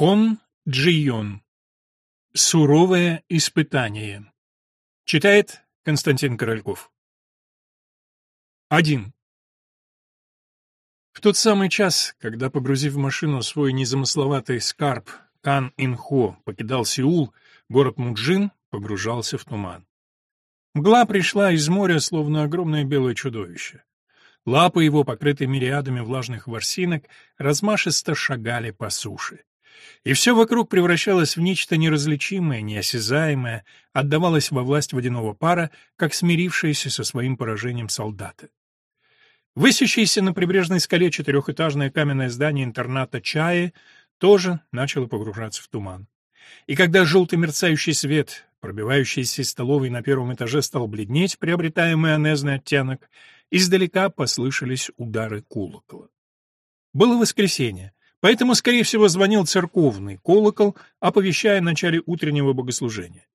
Кон Джион. Суровое испытание. Читает Константин Корольков. 1. В тот самый час, когда, погрузив в машину свой незамысловатый скарб, Кан Инхо покидал Сеул, город Муджин погружался в туман. Мгла пришла из моря, словно огромное белое чудовище. Лапы его, покрытые мириадами влажных ворсинок, размашисто шагали по суше. И все вокруг превращалось в нечто неразличимое, неосязаемое, отдавалось во власть водяного пара, как смирившиеся со своим поражением солдаты. Высящееся на прибрежной скале четырехэтажное каменное здание интерната Чаи тоже начало погружаться в туман. И когда желтый мерцающий свет, пробивающийся из столовой на первом этаже, стал бледнеть, приобретая майонезный оттенок, издалека послышались удары колокола. Было воскресенье, поэтому, скорее всего, звонил церковный колокол, оповещая о начале утреннего богослужения.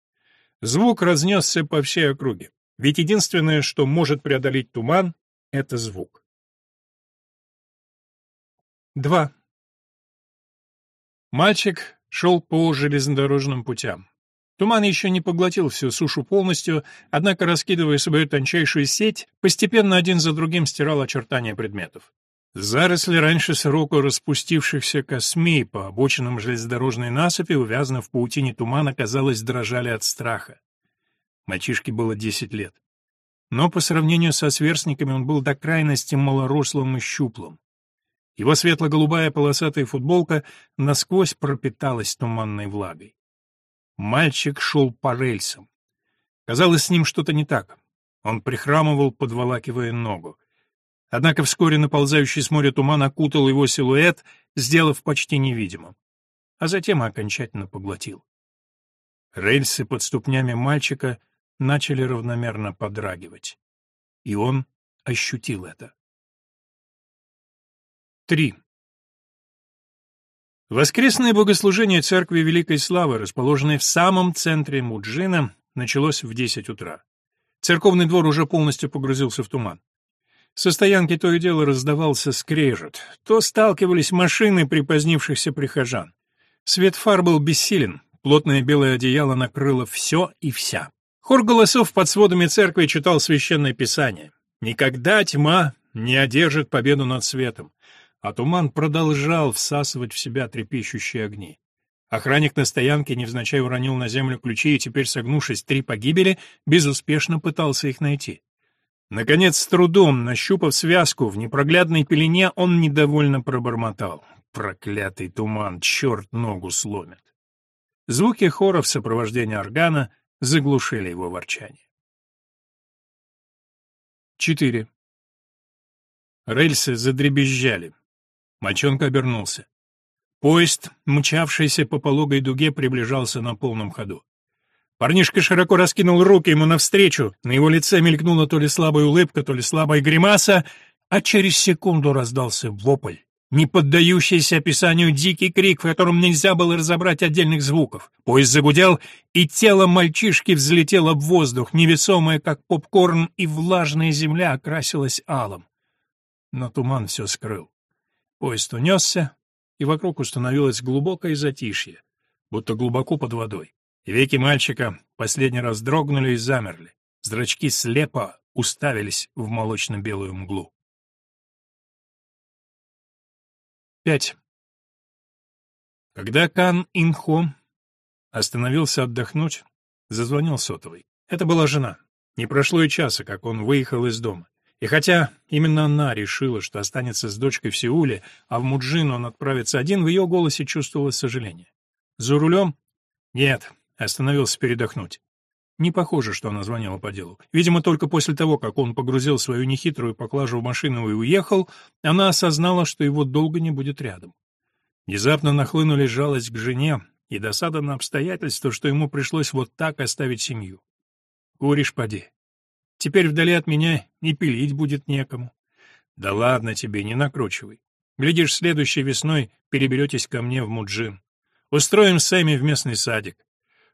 Звук разнесся по всей округе, ведь единственное, что может преодолеть туман, — это звук. 2. Мальчик шел по железнодорожным путям. Туман еще не поглотил всю сушу полностью, однако, раскидывая свою тончайшую сеть, постепенно один за другим стирал очертания предметов. Заросли раньше сроку распустившихся космей по обочинам железнодорожной насыпи, увязанных в паутине тумана, казалось, дрожали от страха. Мальчишке было десять лет. Но по сравнению со сверстниками он был до крайности малорослым и щуплым. Его светло-голубая полосатая футболка насквозь пропиталась туманной влагой. Мальчик шел по рельсам. Казалось, с ним что-то не так. Он прихрамывал, подволакивая ногу. Однако вскоре наползающий с моря туман окутал его силуэт, сделав почти невидимым. А затем окончательно поглотил. Рельсы под ступнями мальчика начали равномерно подрагивать. И он ощутил это. 3. Воскресное богослужение церкви Великой Славы, расположенной в самом центре Муджина, началось в 10 утра. Церковный двор уже полностью погрузился в туман. Со стоянки то и дело раздавался скрежет, то сталкивались машины припозднившихся прихожан. Свет фар был бессилен, плотное белое одеяло накрыло все и вся. Хор голосов под сводами церкви читал священное писание. «Никогда тьма не одержит победу над светом а туман продолжал всасывать в себя трепещущие огни. Охранник на стоянке невзначай уронил на землю ключи и теперь, согнувшись три погибели, безуспешно пытался их найти. Наконец, с трудом, нащупав связку в непроглядной пелене, он недовольно пробормотал. Проклятый туман, черт ногу сломит. Звуки хора в сопровождении органа заглушили его ворчание. 4. Рельсы задребезжали. Мальчонка обернулся. Поезд, мчавшийся по пологой дуге, приближался на полном ходу. Парнишка широко раскинул руки ему навстречу, на его лице мелькнула то ли слабая улыбка, то ли слабая гримаса, а через секунду раздался вопль, не поддающийся описанию дикий крик, в котором нельзя было разобрать отдельных звуков. Поезд загудел, и тело мальчишки взлетело в воздух, невесомое, как попкорн, и влажная земля окрасилась алым. Но туман все скрыл. Поезд унесся, и вокруг установилось глубокое затишье, будто глубоко под водой. Веки мальчика последний раз дрогнули и замерли. Зрачки слепо уставились в молочно-белую мглу. Пять. Когда Кан Инхо остановился отдохнуть, зазвонил сотовый. Это была жена. Не прошло и часа, как он выехал из дома. И хотя именно она решила, что останется с дочкой в Сеуле, а в Муджин он отправится один, в ее голосе чувствовалось сожаление. «За рулем?» «Нет», — остановился передохнуть. Не похоже, что она звонила по делу. Видимо, только после того, как он погрузил свою нехитрую поклажу в машину и уехал, она осознала, что его долго не будет рядом. Внезапно нахлынули жалость к жене и досада на обстоятельство, что ему пришлось вот так оставить семью. «Куришь, поди. Теперь вдали от меня и пилить будет некому. Да ладно тебе, не накручивай. Глядишь, следующей весной переберетесь ко мне в Муджин. Устроим Сэмми в местный садик.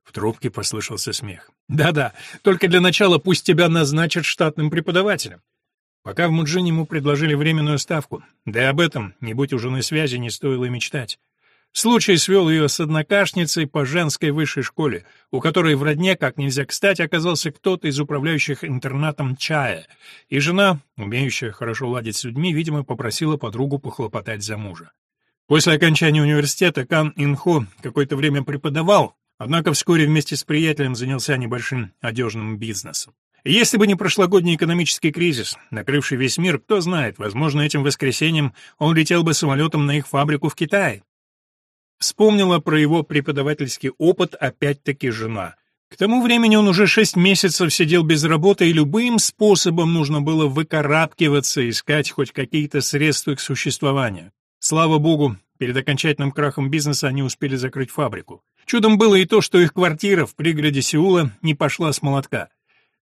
В трубке послышался смех. Да-да, только для начала пусть тебя назначат штатным преподавателем. Пока в Муджине ему предложили временную ставку, да и об этом, не будь у жены связи, не стоило и мечтать. Случай свел ее с однокашницей по женской высшей школе, у которой в родне, как нельзя кстати, оказался кто-то из управляющих интернатом Чая, и жена, умеющая хорошо ладить с людьми, видимо, попросила подругу похлопотать за мужа. После окончания университета Кан Инхо какое-то время преподавал, однако вскоре вместе с приятелем занялся небольшим одежным бизнесом. Если бы не прошлогодний экономический кризис, накрывший весь мир, кто знает, возможно, этим воскресеньем он летел бы самолетом на их фабрику в Китае. Вспомнила про его преподавательский опыт опять-таки жена. К тому времени он уже шесть месяцев сидел без работы, и любым способом нужно было выкарабкиваться, искать хоть какие-то средства к существованию. Слава богу, перед окончательным крахом бизнеса они успели закрыть фабрику. Чудом было и то, что их квартира в пригороде Сеула не пошла с молотка.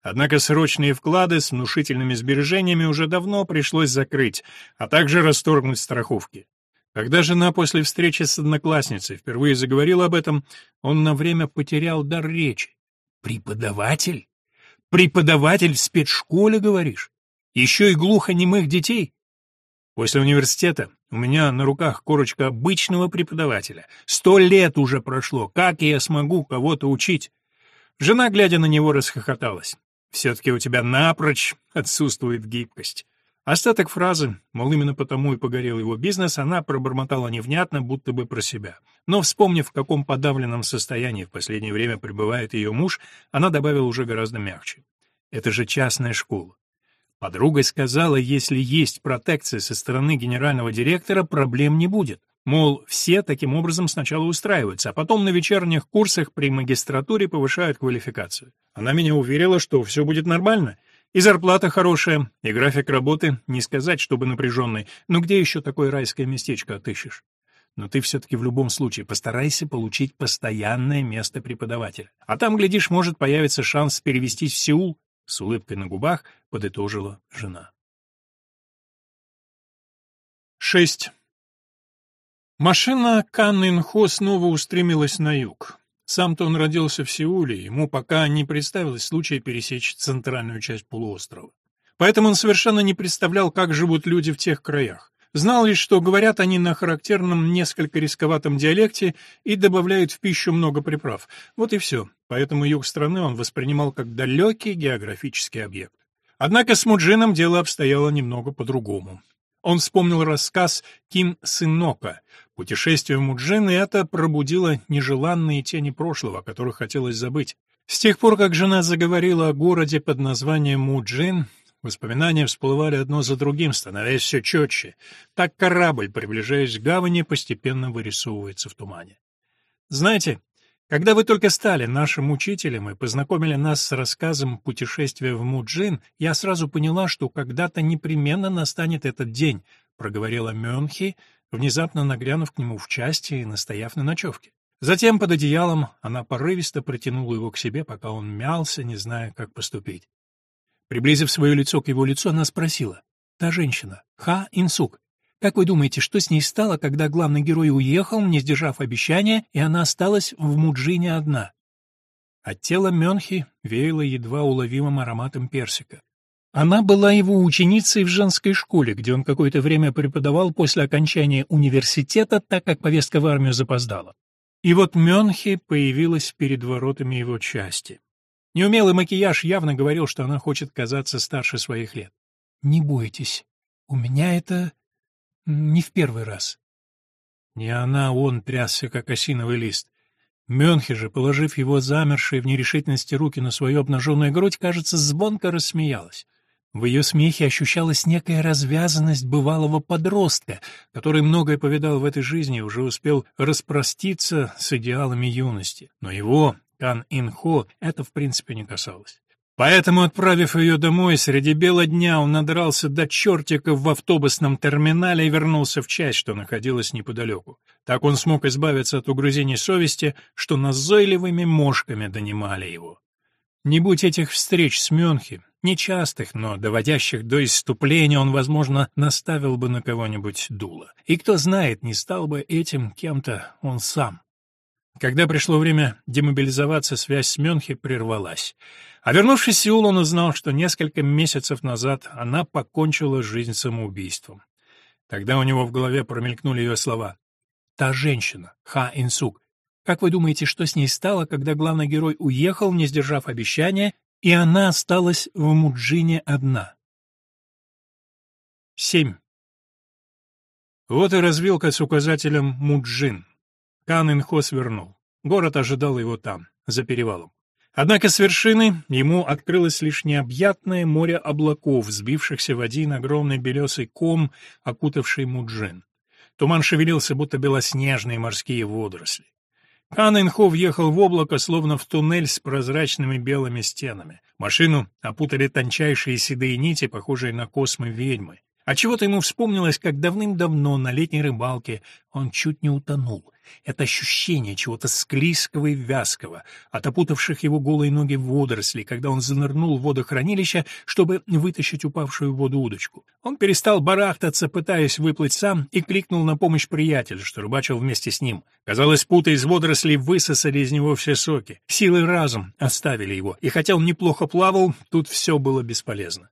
Однако срочные вклады с внушительными сбережениями уже давно пришлось закрыть, а также расторгнуть страховки. Когда жена после встречи с одноклассницей впервые заговорила об этом, он на время потерял дар речи. «Преподаватель? Преподаватель в спецшколе, говоришь? Еще и глухонемых детей?» После университета у меня на руках корочка обычного преподавателя. Сто лет уже прошло, как я смогу кого-то учить? Жена, глядя на него, расхохоталась. Все-таки у тебя напрочь отсутствует гибкость. Остаток фразы, мол, именно потому и погорел его бизнес, она пробормотала невнятно, будто бы про себя. Но, вспомнив, в каком подавленном состоянии в последнее время пребывает ее муж, она добавила уже гораздо мягче. Это же частная школа. Подруга сказала, если есть протекция со стороны генерального директора, проблем не будет. Мол, все таким образом сначала устраиваются, а потом на вечерних курсах при магистратуре повышают квалификацию. Она меня уверила, что все будет нормально. И зарплата хорошая, и график работы, не сказать, чтобы напряженный, но где еще такое райское местечко отыщешь? Но ты все-таки в любом случае постарайся получить постоянное место преподавателя. А там, глядишь, может появиться шанс перевестись в Сеул, — с улыбкой на губах подытожила жена. 6. Машина Кан снова устремилась на юг. Сам-то он родился в Сеуле, ему пока не представилось случая пересечь центральную часть полуострова. Поэтому он совершенно не представлял, как живут люди в тех краях. Знал лишь, что говорят они на характерном, несколько рисковатом диалекте и добавляют в пищу много приправ. Вот и все. Поэтому юг страны он воспринимал как далекий географический объект. Однако с Муджином дело обстояло немного по-другому. Он вспомнил рассказ Ким Сынока. Путешествие Муджин, и это пробудило нежеланные тени прошлого, о которых хотелось забыть. С тех пор, как жена заговорила о городе под названием Муджин, воспоминания всплывали одно за другим, становясь все четче. Так корабль, приближаясь к гавани, постепенно вырисовывается в тумане. Знаете, когда вы только стали нашим учителем и познакомили нас с рассказом «Путешествие в Муджин», я сразу поняла, что когда-то непременно настанет этот день, проговорила Мёнхи, внезапно нагрянув к нему в части и настояв на ночевке. Затем под одеялом она порывисто протянула его к себе, пока он мялся, не зная, как поступить. Приблизив свое лицо к его лицу, она спросила. «Та женщина, Ха Инсук, как вы думаете, что с ней стало, когда главный герой уехал, не сдержав обещания, и она осталась в Муджине одна? От тела Мёнхи веяло едва уловимым ароматом персика. Она была его ученицей в женской школе, где он какое-то время преподавал после окончания университета, так как повестка в армию запоздала. И вот Мёнхи появилась перед воротами его части. Неумелый макияж явно говорил, что она хочет казаться старше своих лет. «Не бойтесь, у меня это не в первый раз. Не она, он трясся, как осиновый лист. Мёнхе же, положив его замершие в нерешительности руки на свою обнаженную грудь, кажется, звонко рассмеялась. В ее смехе ощущалась некая развязанность бывалого подростка, который многое повидал в этой жизни и уже успел распроститься с идеалами юности. Но его, Кан Инхо, это в принципе не касалось. Поэтому, отправив ее домой, среди бела дня он надрался до чертиков в автобусном терминале и вернулся в часть, что находилась неподалеку. Так он смог избавиться от угрызений совести, что назойливыми мошками донимали его. Не будь этих встреч с Мюнхи, нечастых, но доводящих до исступления, он, возможно, наставил бы на кого-нибудь дуло. И кто знает, не стал бы этим кем-то он сам. Когда пришло время демобилизоваться, связь с Мюнхи прервалась. А вернувшись в Сеул, он узнал, что несколько месяцев назад она покончила жизнь самоубийством. Тогда у него в голове промелькнули ее слова. та женщина, Ха Инсук. Как вы думаете, что с ней стало, когда главный герой уехал, не сдержав обещания, и она осталась в Муджине одна? 7. Вот и развилка с указателем Муджин. Кан Инхо свернул. Город ожидал его там, за перевалом. Однако с вершины ему открылось лишь необъятное море облаков, сбившихся в один огромный белесый ком, окутавший Муджин. Туман шевелился, будто белоснежные морские водоросли. Хан Инхо въехал в облако, словно в туннель с прозрачными белыми стенами. Машину опутали тончайшие седые нити, похожие на космы ведьмы. А чего-то ему вспомнилось, как давным-давно на летней рыбалке он чуть не утонул. Это ощущение чего-то склизкого и вязкого, от опутавших его голые ноги водорослей, когда он занырнул в водохранилище, чтобы вытащить упавшую в воду удочку. Он перестал барахтаться, пытаясь выплыть сам, и кликнул на помощь приятеля, что рыбачил вместе с ним. Казалось, путы из водорослей высосали из него все соки. Силы разум оставили его, и хотя он неплохо плавал, тут все было бесполезно.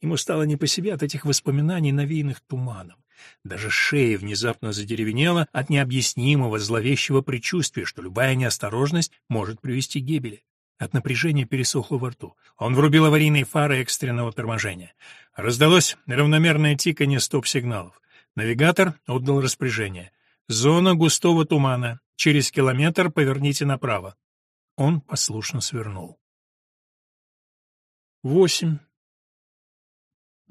Ему стало не по себе от этих воспоминаний, навеянных туманом. Даже шея внезапно задеревенела от необъяснимого зловещего предчувствия, что любая неосторожность может привести к гибели. От напряжения пересохло во рту. Он врубил аварийные фары экстренного торможения. Раздалось равномерное тиканье стоп-сигналов. Навигатор отдал распоряжение. «Зона густого тумана. Через километр поверните направо». Он послушно свернул. Восемь.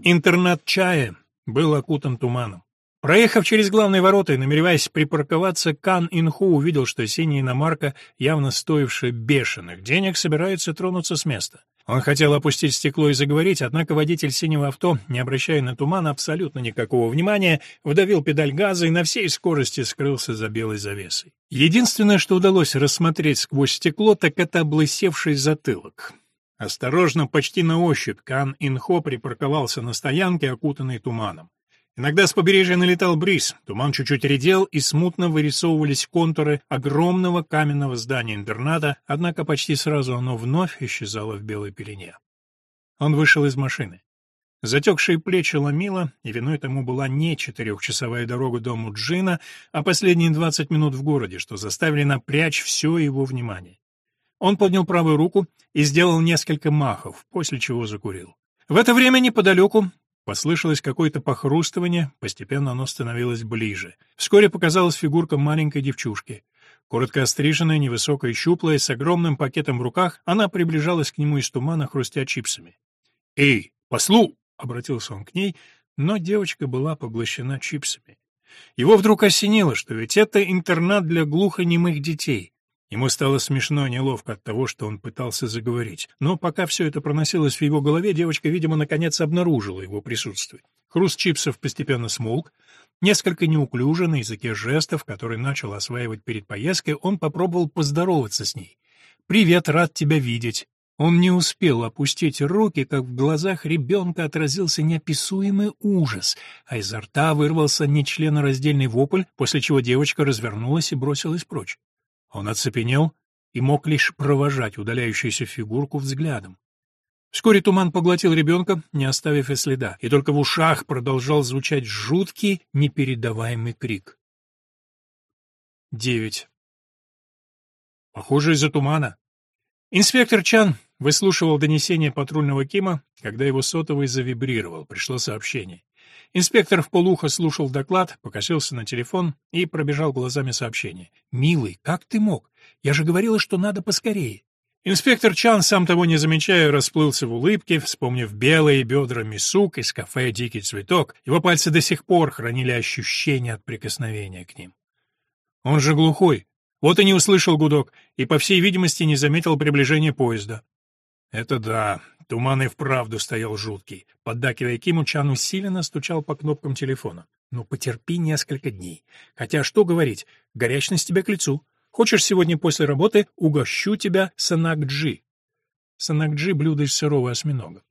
Интернат чая был окутан туманом. Проехав через главные ворота и намереваясь припарковаться, Кан Инху увидел, что синяя иномарка, явно стоившая бешеных денег, собирается тронуться с места. Он хотел опустить стекло и заговорить, однако водитель синего авто, не обращая на туман абсолютно никакого внимания, вдавил педаль газа и на всей скорости скрылся за белой завесой. Единственное, что удалось рассмотреть сквозь стекло, так это облысевший затылок. Осторожно, почти на ощупь, Кан Инхо припарковался на стоянке, окутанной туманом. Иногда с побережья налетал бриз, туман чуть-чуть редел, и смутно вырисовывались контуры огромного каменного здания интерната, однако почти сразу оно вновь исчезало в белой пелене. Он вышел из машины. Затекшие плечи ломило, и виной тому была не четырехчасовая дорога до Муджина, а последние двадцать минут в городе, что заставили напрячь все его внимание. Он поднял правую руку и сделал несколько махов, после чего закурил. В это время неподалеку послышалось какое-то похрустывание, постепенно оно становилось ближе. Вскоре показалась фигурка маленькой девчушки. Коротко остриженная, невысокая, щуплая, с огромным пакетом в руках, она приближалась к нему из тумана, хрустя чипсами. «Эй, послу!» — обратился он к ней, но девочка была поглощена чипсами. Его вдруг осенило, что ведь это интернат для глухонемых детей. Ему стало смешно и неловко от того, что он пытался заговорить. Но пока все это проносилось в его голове, девочка, видимо, наконец обнаружила его присутствие. Хруст чипсов постепенно смолк. Несколько неуклюже на языке жестов, который начал осваивать перед поездкой, он попробовал поздороваться с ней. «Привет, рад тебя видеть». Он не успел опустить руки, как в глазах ребенка отразился неописуемый ужас, а изо рта вырвался нечленораздельный вопль, после чего девочка развернулась и бросилась прочь. Он оцепенел и мог лишь провожать удаляющуюся фигурку взглядом. Вскоре туман поглотил ребенка, не оставив и следа, и только в ушах продолжал звучать жуткий, непередаваемый крик. Девять. Похоже, из-за тумана. Инспектор Чан выслушивал донесение патрульного Кима, когда его сотовый завибрировал, пришло сообщение. Инспектор в полухо слушал доклад, покосился на телефон и пробежал глазами сообщение. «Милый, как ты мог? Я же говорила, что надо поскорее». Инспектор Чан, сам того не замечая, расплылся в улыбке, вспомнив белые бедра Мисук из кафе «Дикий цветок». Его пальцы до сих пор хранили ощущение от прикосновения к ним. Он же глухой. Вот и не услышал гудок, и, по всей видимости, не заметил приближения поезда. Это да, туман и вправду стоял жуткий. Поддакивая Киму, Чан усиленно стучал по кнопкам телефона. Ну, потерпи несколько дней. Хотя, что говорить, горячность тебе к лицу. Хочешь сегодня после работы, угощу тебя санакджи. Санакджи — блюдо из сырого осьминога.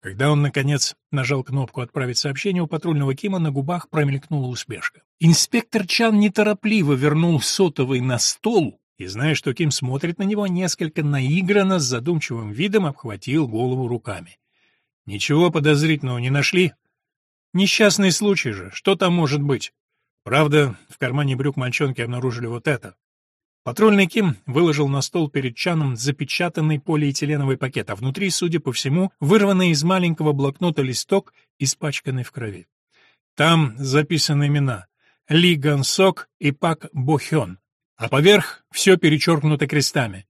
Когда он, наконец, нажал кнопку «Отправить сообщение», у патрульного Кима на губах промелькнула усмешка. Инспектор Чан неторопливо вернул сотовый на стол и, зная, что Ким смотрит на него, несколько наигранно, с задумчивым видом обхватил голову руками. «Ничего подозрительного не нашли?» «Несчастный случай же, что там может быть?» Правда, в кармане брюк мальчонки обнаружили вот это. Патрульный Ким выложил на стол перед Чаном запечатанный полиэтиленовый пакет, а внутри, судя по всему, вырванный из маленького блокнота листок, испачканный в крови. Там записаны имена — Ли Гансок и Пак Бохён, а поверх все перечеркнуто крестами.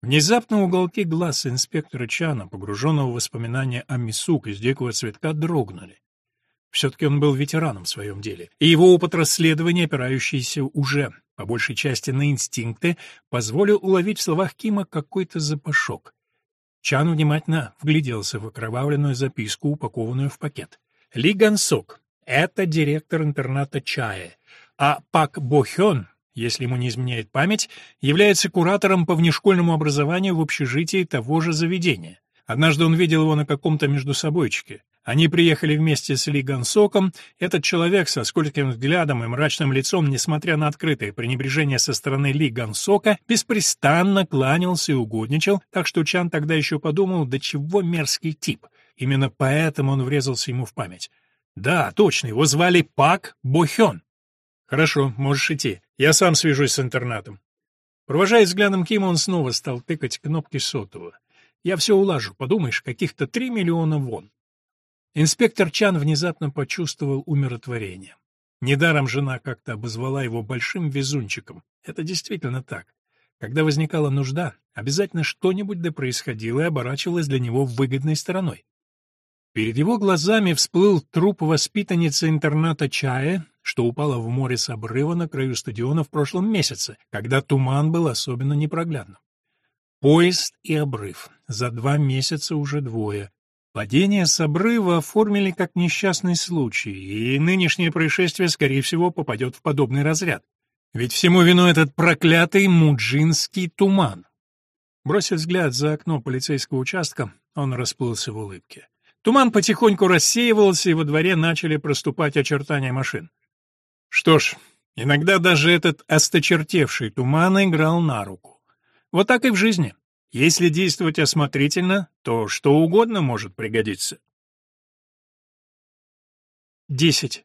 Внезапно уголки глаз инспектора Чана, погруженного в воспоминания о Мисук из дикого цветка, дрогнули. Все-таки он был ветераном в своем деле, и его опыт расследования, опирающийся уже, по большей части, на инстинкты, позволил уловить в словах Кима какой-то запашок. Чан внимательно вгляделся в окровавленную записку, упакованную в пакет. Ли Гансок — это директор интерната Чая, а Пак Бохён если ему не изменяет память, является куратором по внешкольному образованию в общежитии того же заведения. Однажды он видел его на каком-то междусобойчике. Они приехали вместе с Ли Гансоком. Этот человек со скольким взглядом и мрачным лицом, несмотря на открытое пренебрежение со стороны Ли Гансока, беспрестанно кланялся и угодничал, так что Чан тогда еще подумал, да чего мерзкий тип. Именно поэтому он врезался ему в память. Да, точно, его звали Пак Бохён. «Хорошо, можешь идти. Я сам свяжусь с интернатом». Провожая взглядом Кима, он снова стал тыкать кнопки сотового. «Я все улажу. Подумаешь, каких-то три миллиона вон». Инспектор Чан внезапно почувствовал умиротворение. Недаром жена как-то обозвала его большим везунчиком. Это действительно так. Когда возникала нужда, обязательно что-нибудь да происходило и оборачивалось для него выгодной стороной. Перед его глазами всплыл труп воспитанницы интерната Чая, что упала в море с обрыва на краю стадиона в прошлом месяце, когда туман был особенно непроглядным. Поезд и обрыв. За два месяца уже двое. Падение с обрыва оформили как несчастный случай, и нынешнее происшествие, скорее всего, попадет в подобный разряд. Ведь всему виной этот проклятый муджинский туман. Бросив взгляд за окно полицейского участка, он расплылся в улыбке. Туман потихоньку рассеивался, и во дворе начали проступать очертания машин. Что ж, иногда даже этот осточертевший туман играл на руку. Вот так и в жизни. Если действовать осмотрительно, то что угодно может пригодиться. 10.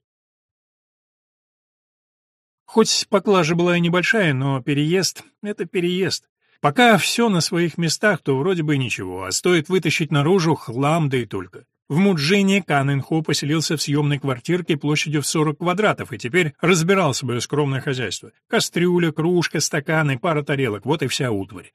Хоть поклажа была и небольшая, но переезд — это переезд. Пока все на своих местах, то вроде бы ничего, а стоит вытащить наружу хлам, да и только. В Муджине Каненхо поселился в съемной квартирке площадью в 40 квадратов и теперь разбирал свое скромное хозяйство. Кастрюля, кружка, стаканы, пара тарелок — вот и вся утварь.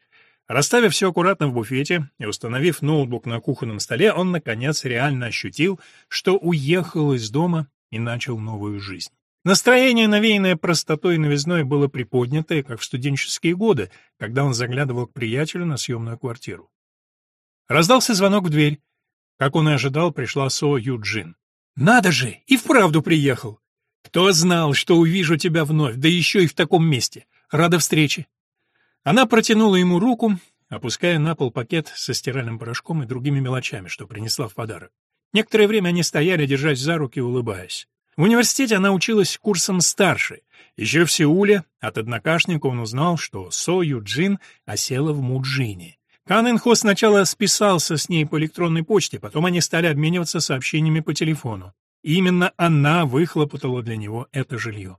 Расставив все аккуратно в буфете и установив ноутбук на кухонном столе, он, наконец, реально ощутил, что уехал из дома и начал новую жизнь. Настроение, навеянное простотой и новизной, было приподнятое, как в студенческие годы, когда он заглядывал к приятелю на съемную квартиру. Раздался звонок в дверь. Как он и ожидал, пришла Со Юджин. «Надо же! И вправду приехал! Кто знал, что увижу тебя вновь, да еще и в таком месте! Рада встрече!» Она протянула ему руку, опуская на пол пакет со стиральным порошком и другими мелочами, что принесла в подарок. Некоторое время они стояли, держась за руки, улыбаясь. В университете она училась курсом старше. Еще в Сеуле от однокашника он узнал, что Со Юджин осела в Муджине. Кан Инхо сначала списался с ней по электронной почте, потом они стали обмениваться сообщениями по телефону. Именно она выхлопотала для него это жилье.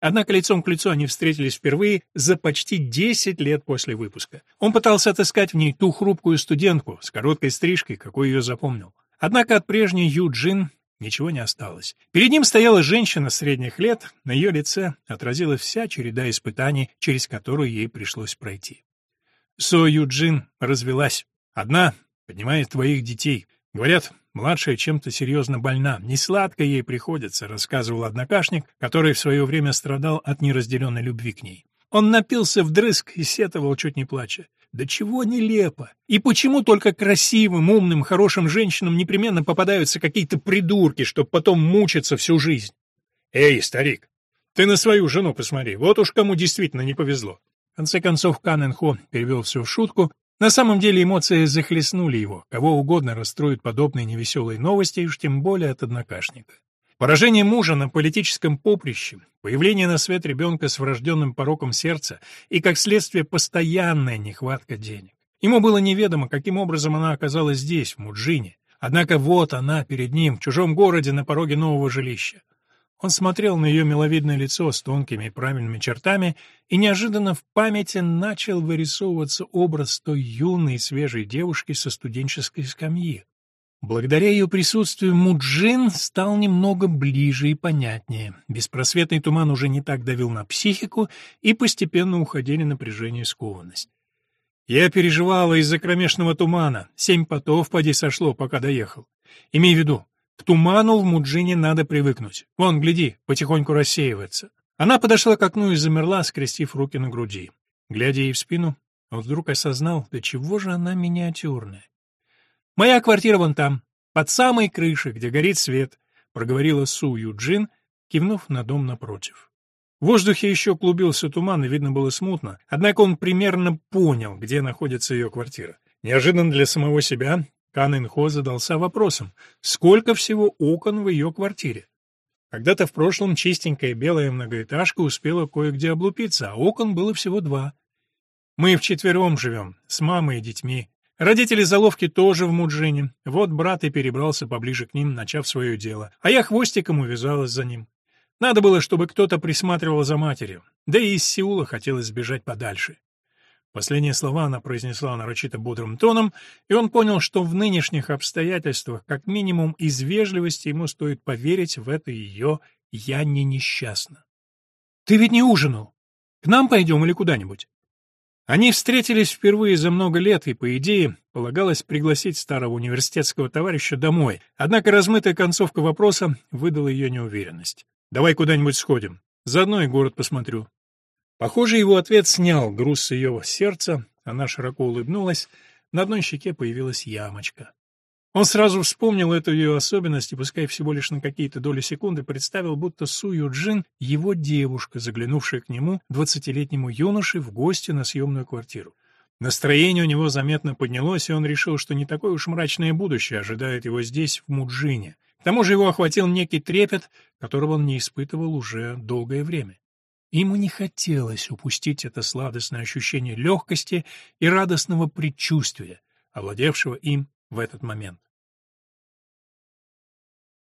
Однако лицом к лицу они встретились впервые за почти 10 лет после выпуска. Он пытался отыскать в ней ту хрупкую студентку с короткой стрижкой, какой ее запомнил. Однако от прежней Юджин ничего не осталось. Перед ним стояла женщина средних лет, на ее лице отразилась вся череда испытаний, через которую ей пришлось пройти. Со Юджин развелась. Одна, поднимает твоих детей. Говорят, младшая чем-то серьезно больна. Не сладко ей приходится, рассказывал однокашник, который в свое время страдал от неразделенной любви к ней. Он напился вдрызг и сетовал, чуть не плача. Да чего нелепо! И почему только красивым, умным, хорошим женщинам непременно попадаются какие-то придурки, чтобы потом мучиться всю жизнь? Эй, старик, ты на свою жену посмотри, вот уж кому действительно не повезло. В конце концов, Канненхо перевел все в шутку. На самом деле эмоции захлестнули его. Кого угодно расстроят подобные невеселые новости, уж тем более от однокашника. Поражение мужа на политическом поприще, появление на свет ребенка с врожденным пороком сердца и, как следствие, постоянная нехватка денег. Ему было неведомо, каким образом она оказалась здесь, в Муджине. Однако вот она перед ним, в чужом городе, на пороге нового жилища. Он смотрел на ее миловидное лицо с тонкими и правильными чертами, и неожиданно в памяти начал вырисовываться образ той юной свежей девушки со студенческой скамьи. Благодаря ее присутствию Муджин стал немного ближе и понятнее. Беспросветный туман уже не так давил на психику, и постепенно уходили напряжение и скованность. Я переживала из-за кромешного тумана. Семь потов поди сошло, пока доехал. Имей в виду, к туману в Муджине надо привыкнуть. Вон, гляди, потихоньку рассеивается. Она подошла к окну и замерла, скрестив руки на груди. Глядя ей в спину, он вдруг осознал, до чего же она миниатюрная. «Моя квартира вон там, под самой крышей, где горит свет», — проговорила Су Юджин, кивнув на дом напротив. В воздухе еще клубился туман, и видно было смутно, однако он примерно понял, где находится ее квартира. Неожиданно для самого себя Кан Инхо задался вопросом, сколько всего окон в ее квартире. Когда-то в прошлом чистенькая белая многоэтажка успела кое-где облупиться, а окон было всего два. Мы вчетвером живем, с мамой и детьми. Родители заловки тоже в Муджине. Вот брат и перебрался поближе к ним, начав свое дело. А я хвостиком увязалась за ним. Надо было, чтобы кто-то присматривал за матерью. Да и из Сеула хотелось сбежать подальше. Последние слова она произнесла нарочито бодрым тоном, и он понял, что в нынешних обстоятельствах, как минимум из вежливости, ему стоит поверить в это ее «я не несчастна». «Ты ведь не ужинал? К нам пойдем или куда-нибудь?» Они встретились впервые за много лет, и, по идее, полагалось пригласить старого университетского товарища домой, однако размытая концовка вопроса выдала ее неуверенность. «Давай куда-нибудь сходим. Заодно и город посмотрю». Похоже, его ответ снял груз с ее сердца, она широко улыбнулась, на одной щеке появилась ямочка. Он сразу вспомнил эту ее особенность и, пускай всего лишь на какие-то доли секунды, представил, будто Су Юджин — его девушка, заглянувшая к нему, двадцатилетнему юноше, в гости на съемную квартиру. Настроение у него заметно поднялось, и он решил, что не такое уж мрачное будущее ожидает его здесь, в Муджине. К тому же его охватил некий трепет, которого он не испытывал уже долгое время. Ему не хотелось упустить это сладостное ощущение легкости и радостного предчувствия, овладевшего им в этот момент.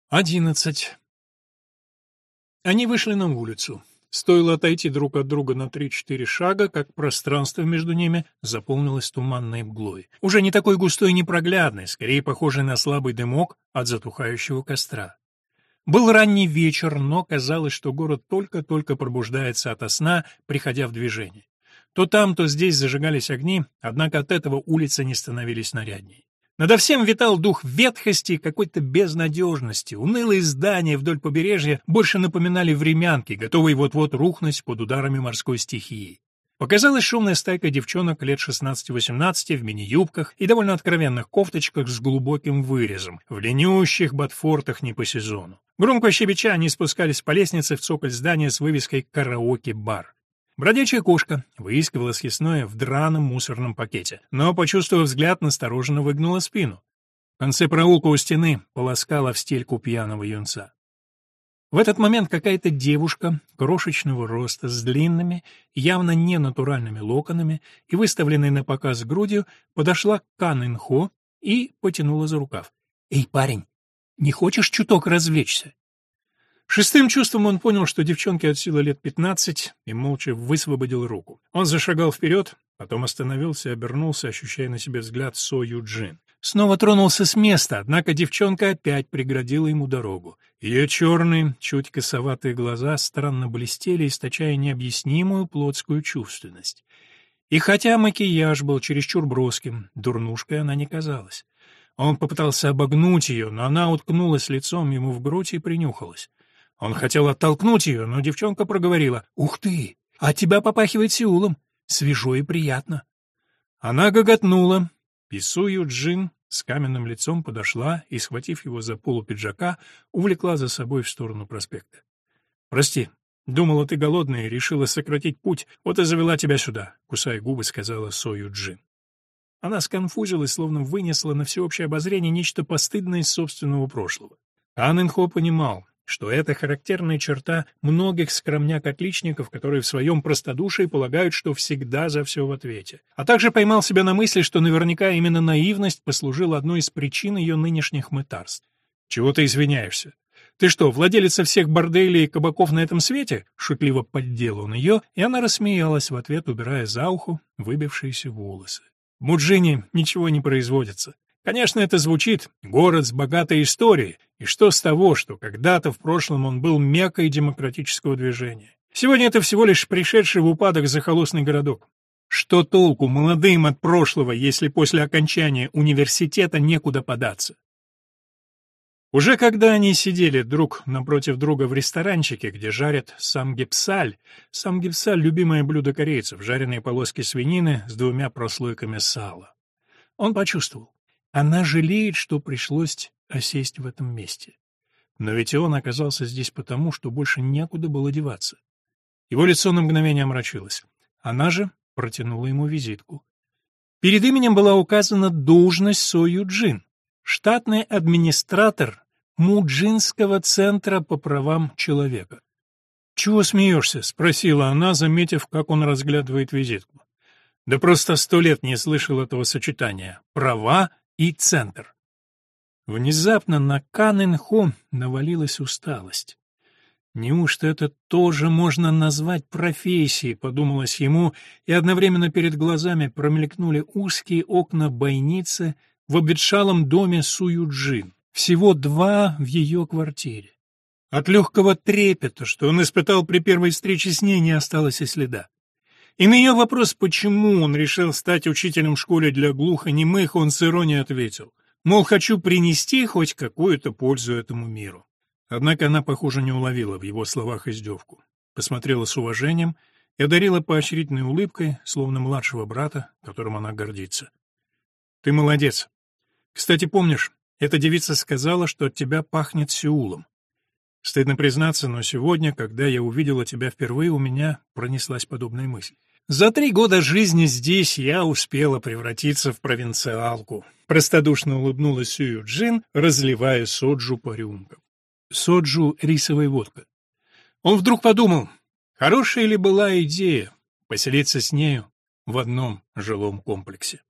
Одиннадцать. Они вышли на улицу. Стоило отойти друг от друга на три-четыре шага, как пространство между ними заполнилось туманной мглой. Уже не такой густой и непроглядной, скорее похожей на слабый дымок от затухающего костра. Был ранний вечер, но казалось, что город только-только пробуждается ото сна, приходя в движение. То там, то здесь зажигались огни, однако от этого улицы не становились нарядней. Надо всем витал дух ветхости и какой-то безнадежности. Унылые здания вдоль побережья больше напоминали времянки, готовые вот-вот рухнуть под ударами морской стихии. Показалась шумная стайка девчонок лет 16-18 в мини-юбках и довольно откровенных кофточках с глубоким вырезом, в ленющих ботфортах не по сезону. Громко щебеча они спускались по лестнице в цоколь здания с вывеской «Караоке-бар». Бродячая кошка выискивала съестное в драном мусорном пакете, но, почувствовав взгляд, настороженно выгнула спину. В конце проулка у стены полоскала в стельку пьяного юнца. В этот момент какая-то девушка крошечного роста с длинными, явно не натуральными локонами и выставленной на показ грудью подошла к Кан Инхо и потянула за рукав. «Эй, парень, не хочешь чуток развлечься?» Шестым чувством он понял, что девчонке от силы лет пятнадцать, и молча высвободил руку. Он зашагал вперед, потом остановился и обернулся, ощущая на себе взгляд Со Юджин. Снова тронулся с места, однако девчонка опять преградила ему дорогу. Ее черные, чуть косоватые глаза странно блестели, источая необъяснимую плотскую чувственность. И хотя макияж был чересчур броским, дурнушкой она не казалась. Он попытался обогнуть ее, но она уткнулась лицом ему в грудь и принюхалась. Он хотел оттолкнуть ее, но девчонка проговорила. «Ух ты! А тебя попахивает Сеулом! Свежо и приятно!» Она гоготнула. Пису Юджин с каменным лицом подошла и, схватив его за полу пиджака, увлекла за собой в сторону проспекта. «Прости, думала, ты голодная и решила сократить путь, вот и завела тебя сюда», — кусая губы, сказала Со Юджин. Она сконфузилась, словно вынесла на всеобщее обозрение нечто постыдное из собственного прошлого. Ан Инхо понимал, что это характерная черта многих скромняк-отличников, которые в своем простодушии полагают, что всегда за все в ответе. А также поймал себя на мысли, что наверняка именно наивность послужила одной из причин ее нынешних мытарств. «Чего ты извиняешься? Ты что, владелица всех борделей и кабаков на этом свете?» Шутливо поддел он ее, и она рассмеялась в ответ, убирая за ухо выбившиеся волосы. В Муджине ничего не производится. Конечно, это звучит «город с богатой историей», и что с того, что когда-то в прошлом он был меккой демократического движения. Сегодня это всего лишь пришедший в упадок захолустный городок. Что толку молодым от прошлого, если после окончания университета некуда податься? Уже когда они сидели друг напротив друга в ресторанчике, где жарят самгипсаль, самгипсаль — любимое блюдо корейцев, жареные полоски свинины с двумя прослойками сала. Он почувствовал, она жалеет, что пришлось осесть в этом месте. Но ведь и он оказался здесь потому, что больше некуда было деваться. Его лицо на мгновение омрачилось. Она же протянула ему визитку. Перед именем была указана должность Со Юджин, штатный администратор Муджинского центра по правам человека. «Чего смеешься?» — спросила она, заметив, как он разглядывает визитку. «Да просто сто лет не слышал этого сочетания. Права и центр». Внезапно на Канэнхо навалилась усталость. Неужто это тоже можно назвать профессией, подумалось ему, и одновременно перед глазами промелькнули узкие окна бойницы в обветшалом доме Суюджин. Всего два в ее квартире. От легкого трепета, что он испытал при первой встрече с ней, не осталось и следа. И на ее вопрос, почему он решил стать учителем в школе для глухонемых, он с иронией ответил, мол, хочу принести хоть какую-то пользу этому миру. Однако она, похоже, не уловила в его словах издевку. Посмотрела с уважением и одарила поощрительной улыбкой, словно младшего брата, которым она гордится. «Ты молодец. Кстати, помнишь, эта девица сказала, что от тебя пахнет Сеулом. Стыдно признаться, но сегодня, когда я увидела тебя впервые, у меня пронеслась подобная мысль. За три года жизни здесь я успела превратиться в провинциалку. Простодушно улыбнулась Сью Джин, разливая соджу по рюмкам соджу рисовая водка. Он вдруг подумал, хорошая ли была идея поселиться с нею в одном жилом комплексе.